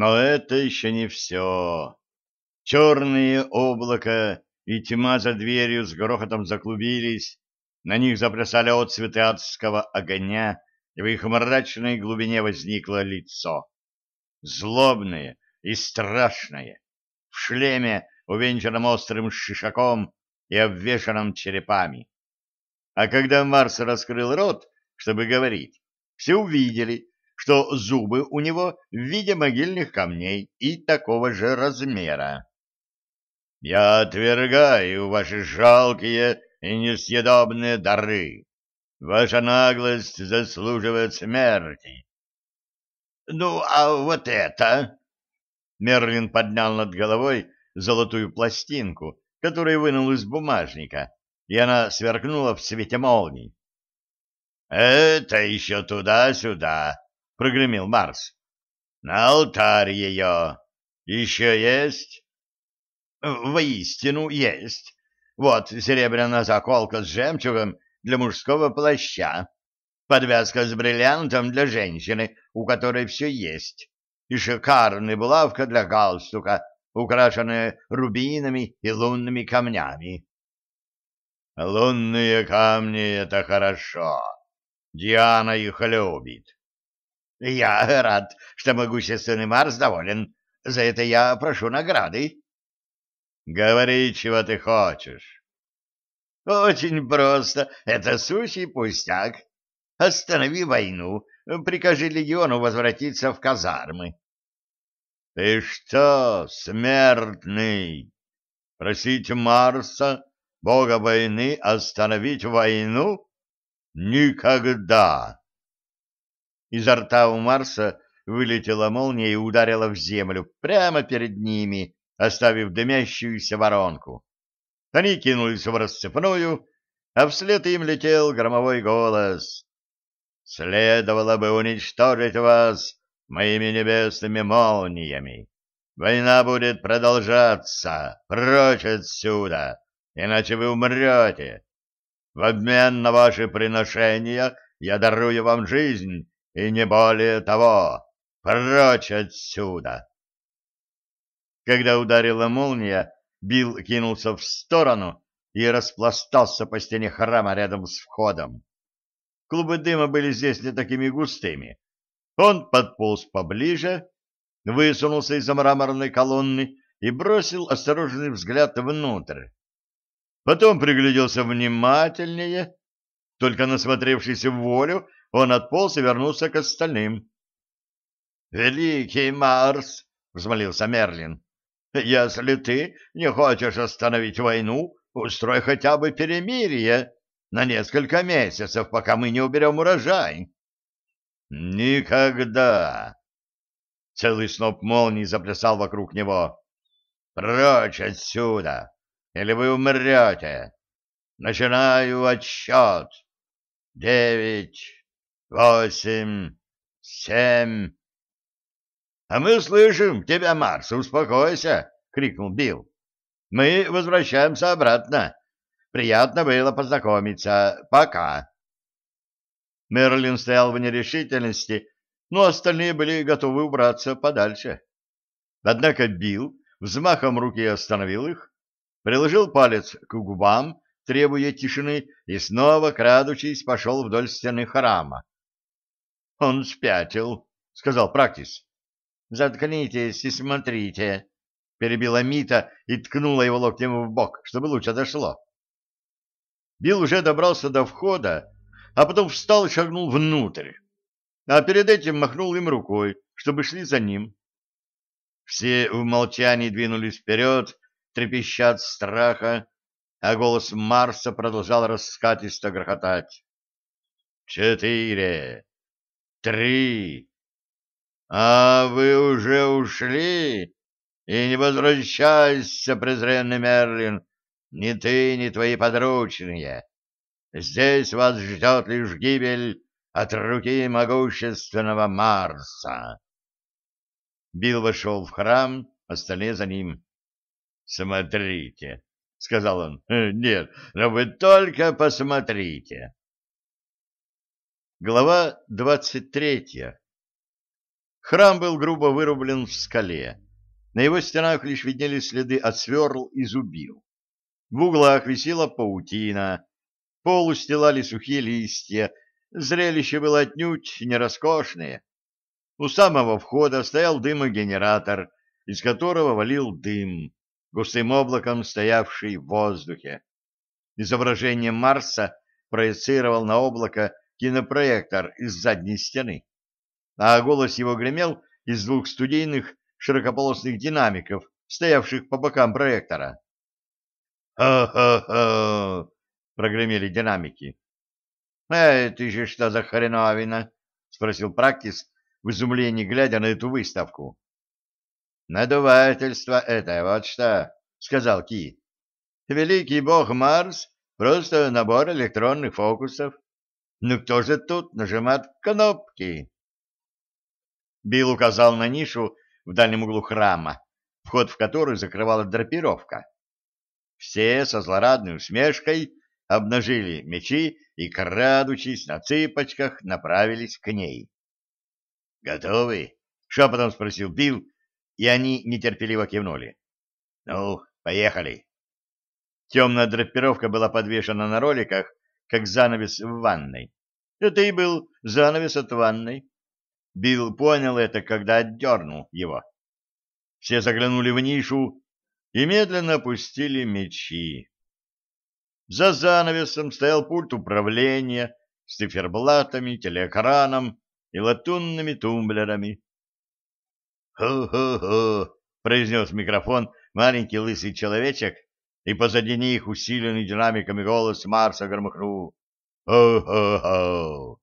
Но это еще не все. Черные облака и тьма за дверью с грохотом заклубились, на них заплясали отцветы адского огня, и в их мрачной глубине возникло лицо. Злобное и страшное, в шлеме, увенчанном острым шишаком и обвешанном черепами. А когда Марс раскрыл рот, чтобы говорить, все увидели, что зубы у него в виде могильных камней и такого же размера. «Я отвергаю ваши жалкие и несъедобные дары. Ваша наглость заслуживает смерти». «Ну, а вот это...» Мерлин поднял над головой золотую пластинку, которую вынул из бумажника, и она сверкнула в свете молний. «Это еще туда-сюда», — прогремел Марс. «На алтарь ее. Еще есть?» «Воистину есть. Вот серебряная заколка с жемчугом для мужского плаща, подвязка с бриллиантом для женщины, у которой все есть, и шикарная булавка для галстука, украшенная рубинами и лунными камнями». «Лунные камни — это хорошо», Диана их любит. Я рад, что могущественный Марс доволен. За это я прошу награды. Говори, чего ты хочешь. Очень просто. Это сущий пустяк. Останови войну. Прикажи легиону возвратиться в казармы. Ты что, смертный? Просить Марса, бога войны, остановить войну? Никогда! Изо рта у Марса вылетела молния и ударила в землю прямо перед ними, оставив дымящуюся воронку. Они кинулись в расцепную, а вслед им летел громовой голос. «Следовало бы уничтожить вас моими небесными молниями. Война будет продолжаться. Прочь отсюда, иначе вы умрете. В обмен на ваши приношения я дарую вам жизнь, и не более того. Прочь отсюда!» Когда ударила молния, Билл кинулся в сторону и распластался по стене храма рядом с входом. Клубы дыма были здесь не такими густыми. Он подполз поближе, высунулся из-за мраморной колонны и бросил осторожный взгляд внутрь. Потом пригляделся внимательнее. Только насмотревшись в волю, он отполз и вернулся к остальным. — Великий Марс! — взмолился Мерлин. — Если ты не хочешь остановить войну, устрой хотя бы перемирие на несколько месяцев, пока мы не уберем урожай. — Никогда! Целый сноп молний заплясал вокруг него. — Прочь отсюда! или вы умрете. Начинаю отсчет. Девять, восемь, семь. — А мы слышим тебя, Марс, успокойся, — крикнул Билл. — Мы возвращаемся обратно. Приятно было познакомиться. Пока. Мерлин стоял в нерешительности, но остальные были готовы убраться подальше. Однако Билл взмахом руки остановил их, приложил палец к губам, требуя тишины, и снова, крадучись, пошел вдоль стены храма. — Он спятил, — сказал Практис. — Заткнитесь и смотрите, — перебила Мита и ткнула его локтем в бок, чтобы лучше дошло. Билл уже добрался до входа, а потом встал и шагнул внутрь, а перед этим махнул им рукой, чтобы шли за ним. Все в молчании двинулись вперед, трепеща от страха, а голос Марса продолжал раскатисто грохотать. «Четыре! Три! А вы уже ушли? И не возвращайся, презренный Мерлин, ни ты, ни твои подручные. Здесь вас ждет лишь гибель от руки могущественного Марса». Билл вошел в храм, остальные за ним. Смотрите, — сказал он. — Нет, но вы только посмотрите. Глава двадцать третья Храм был грубо вырублен в скале. На его стенах лишь виднелись следы от сверл и зубил. В углах висела паутина, пол устилали сухие листья, зрелище было отнюдь не роскошное. У самого входа стоял дымогенератор, из которого валил дым, густым облаком стоявший в воздухе. Изображение Марса проецировал на облако кинопроектор из задней стены, а голос его гремел из двух студийных широкополосных динамиков, стоявших по бокам проектора. «Ха-ха-ха!» — прогремели динамики. «Это же что за хреновина?» — спросил Практис, в изумлении глядя на эту выставку. «Надувательство это, вот что!» — сказал Ки. «Великий бог Марс — просто набор электронных фокусов. Ну кто же тут нажимает кнопки?» Билл указал на нишу в дальнем углу храма, вход в который закрывала драпировка. Все со злорадной усмешкой обнажили мечи и, крадучись на цыпочках, направились к ней. «Готовы?» — шепотом спросил Билл, и они нетерпеливо кивнули. «Ну, поехали!» Темная драпировка была подвешена на роликах, как занавес в ванной. Это и был занавес от ванной. Билл понял это, когда отдернул его. Все заглянули в нишу и медленно опустили мечи. За занавесом стоял пульт управления с циферблатами, телеэкраном и латунными тумблерами. «Хо-хо-хо!» — произнес микрофон маленький лысый человечек, и позади них усиленный динамиками голос Марса громыхнул. «Хо-хо-хо!»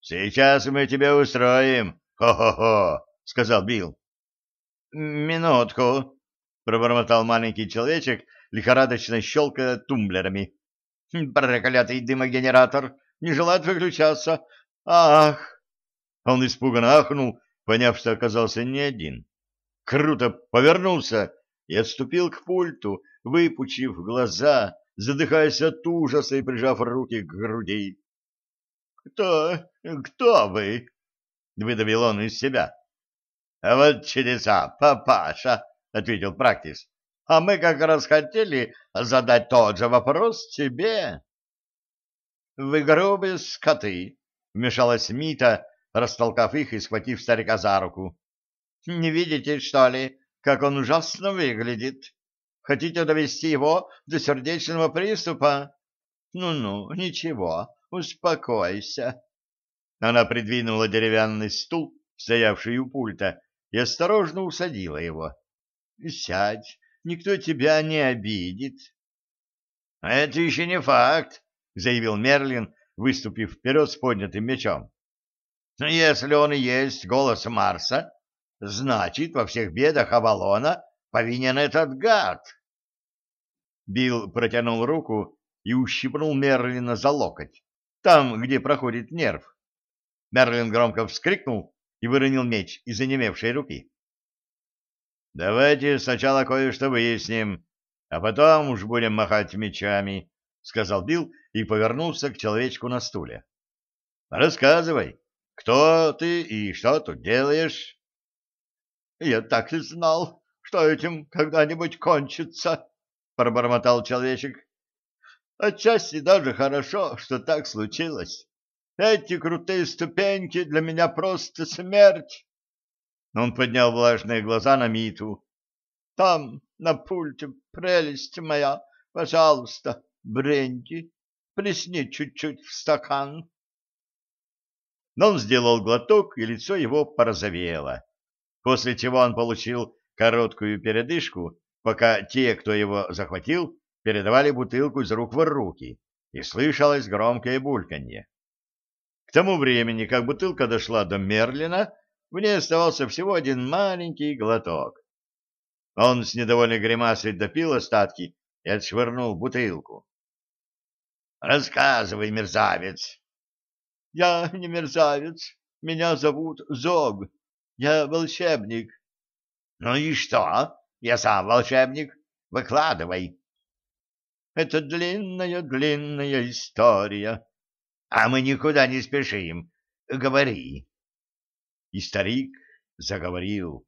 «Сейчас мы тебя устроим! Хо-хо-хо!» — сказал Билл. «Минутку!» — пробормотал маленький человечек, лихорадочно щелкая тумблерами. «Проклятый дымогенератор! Не желает выключаться! Ах!» Он испуганно ахнул, поняв, что оказался не один. Круто повернулся и отступил к пульту, выпучив глаза, задыхаясь от ужаса и прижав руки к груди. «Кто? Кто вы?» — выдавил он из себя. «А вот чудеса, папаша!» — ответил Практис. «А мы как раз хотели задать тот же вопрос тебе». «Вы грубые скоты!» — вмешалась Мита, растолкав их и схватив старика за руку. «Не видите, что ли, как он ужасно выглядит? Хотите довести его до сердечного приступа? Ну-ну, ничего, Успокойся. Она придвинула деревянный стул, стоявший у пульта, и осторожно усадила его. Сядь, никто тебя не обидит. Это еще не факт, заявил Мерлин, выступив вперед с поднятым мечом. Но если он и есть голос Марса, значит, во всех бедах Авалона повинен этот гад. Билл протянул руку и ущипнул Мерлина за локоть там, где проходит нерв. Мерлин громко вскрикнул и выронил меч из онемевшей руки. «Давайте сначала кое-что выясним, а потом уж будем махать мечами», — сказал Билл и повернулся к человечку на стуле. «Рассказывай, кто ты и что тут делаешь?» «Я так и знал, что этим когда-нибудь кончится», — пробормотал человечек. Отчасти даже хорошо, что так случилось. Эти крутые ступеньки для меня просто смерть. Он поднял влажные глаза на Миту. Там, на пульте, прелесть моя, пожалуйста, бренди, плесни чуть-чуть в стакан. Но он сделал глоток, и лицо его порозовело, после чего он получил короткую передышку, пока те, кто его захватил, передавали бутылку из рук в руки, и слышалось громкое бульканье. К тому времени, как бутылка дошла до Мерлина, в ней оставался всего один маленький глоток. Он с недовольной гримасой допил остатки и отшвырнул бутылку. «Рассказывай, мерзавец!» «Я не мерзавец. Меня зовут Зог. Я волшебник». «Ну и что? Я сам волшебник. Выкладывай». Это длинная-длинная история. А мы никуда не спешим. Говори. и старик заговорил.